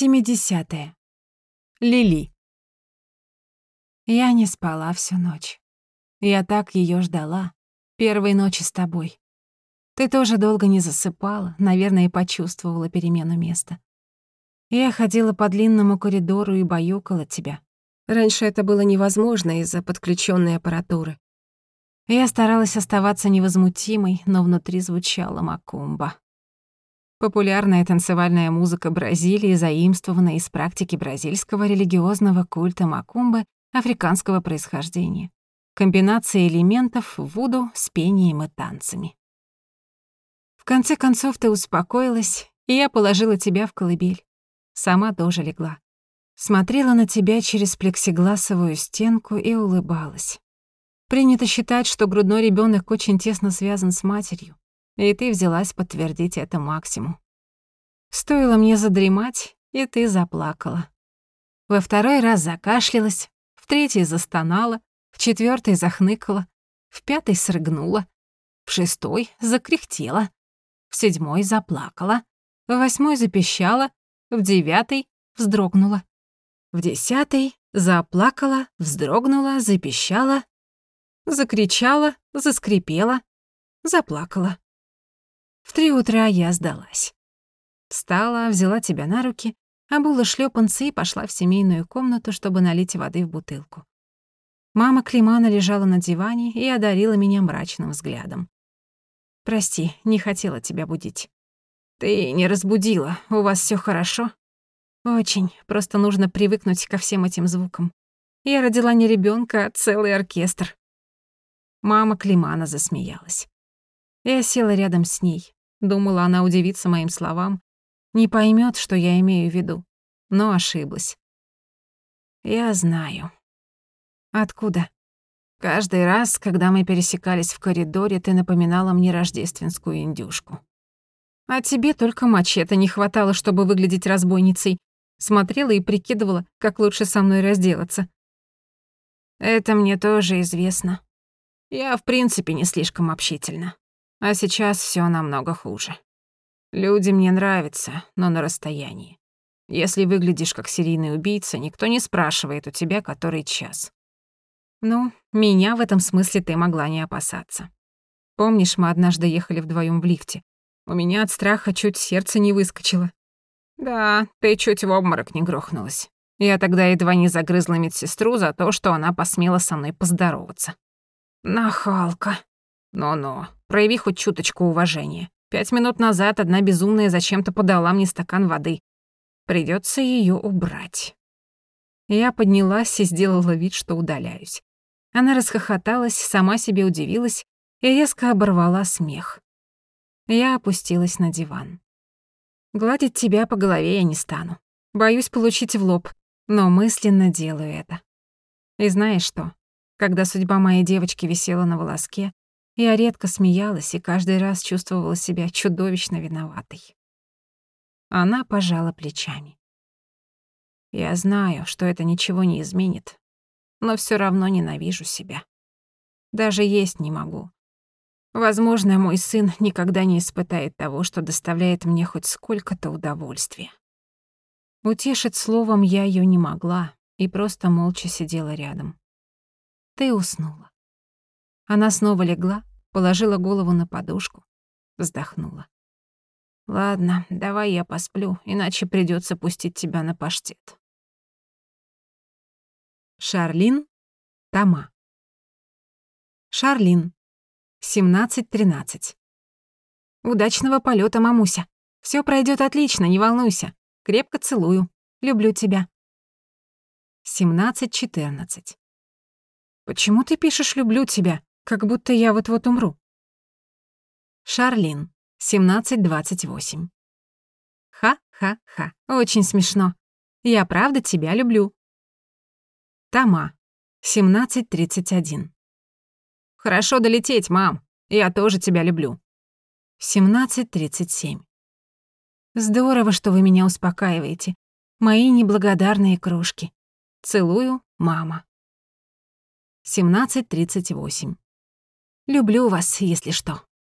Семидесятое. Лили. Я не спала всю ночь. Я так её ждала. Первой ночи с тобой. Ты тоже долго не засыпала, наверное, и почувствовала перемену места. Я ходила по длинному коридору и баюкала тебя. Раньше это было невозможно из-за подключённой аппаратуры. Я старалась оставаться невозмутимой, но внутри звучала макумба. Популярная танцевальная музыка Бразилии заимствована из практики бразильского религиозного культа макумбы африканского происхождения. Комбинация элементов вуду с пением и танцами. В конце концов ты успокоилась, и я положила тебя в колыбель. Сама тоже легла. Смотрела на тебя через плексигласовую стенку и улыбалась. Принято считать, что грудной ребёнок очень тесно связан с матерью. И ты взялась подтвердить это максимум. Стоило мне задремать, и ты заплакала. Во второй раз закашлялась, в третий застонала, в четвертый захныкала, в пятый срыгнула, в шестой закряхтела, в седьмой заплакала, в восьмой запищала, в девятый вздрогнула, в десятый заплакала, вздрогнула, запищала, закричала, заскрипела, заплакала. В три утра я сдалась. Встала, взяла тебя на руки, обула шлёпанцы и пошла в семейную комнату, чтобы налить воды в бутылку. Мама Климана лежала на диване и одарила меня мрачным взглядом. «Прости, не хотела тебя будить». «Ты не разбудила, у вас всё хорошо?» «Очень, просто нужно привыкнуть ко всем этим звукам. Я родила не ребёнка, а целый оркестр». Мама Климана засмеялась. Я села рядом с ней. Думала, она удивится моим словам, не поймет, что я имею в виду, но ошиблась. Я знаю. Откуда? Каждый раз, когда мы пересекались в коридоре, ты напоминала мне рождественскую индюшку. А тебе только мачете не хватало, чтобы выглядеть разбойницей. Смотрела и прикидывала, как лучше со мной разделаться. Это мне тоже известно. Я, в принципе, не слишком общительна. А сейчас всё намного хуже. Люди мне нравятся, но на расстоянии. Если выглядишь как серийный убийца, никто не спрашивает у тебя, который час. Ну, меня в этом смысле ты могла не опасаться. Помнишь, мы однажды ехали вдвоём в лифте? У меня от страха чуть сердце не выскочило. Да, ты чуть в обморок не грохнулась. Я тогда едва не загрызла медсестру за то, что она посмела со мной поздороваться. Нахалка. Ну-ну, прояви хоть чуточку уважения. Пять минут назад одна безумная зачем-то подала мне стакан воды. Придётся её убрать. Я поднялась и сделала вид, что удаляюсь. Она расхохоталась, сама себе удивилась и резко оборвала смех. Я опустилась на диван. Гладить тебя по голове я не стану. Боюсь получить в лоб, но мысленно делаю это. И знаешь что? Когда судьба моей девочки висела на волоске, я редко смеялась и каждый раз чувствовала себя чудовищно виноватой. Она пожала плечами. Я знаю, что это ничего не изменит, но всё равно ненавижу себя. Даже есть не могу. Возможно, мой сын никогда не испытает того, что доставляет мне хоть сколько-то удовольствия. Утешить словом я её не могла и просто молча сидела рядом. Ты уснула. Она снова легла, положила голову на подушку, вздохнула. Ладно, давай я посплю, иначе придётся пустить тебя на паштет. Шарлин, Тома. Шарлин, 17.13. Удачного полёта, мамуся. Всё пройдёт отлично, не волнуйся. Крепко целую. Люблю тебя. 17.14. Почему ты пишешь «люблю тебя», как будто я вот-вот умру? Шарлин, 17.28. Ха-ха-ха, очень смешно. Я правда тебя люблю. Тома, 17.31. Хорошо долететь, мам. Я тоже тебя люблю. 17.37. Здорово, что вы меня успокаиваете. Мои неблагодарные кружки. Целую, мама. 17.38. Люблю вас, если что.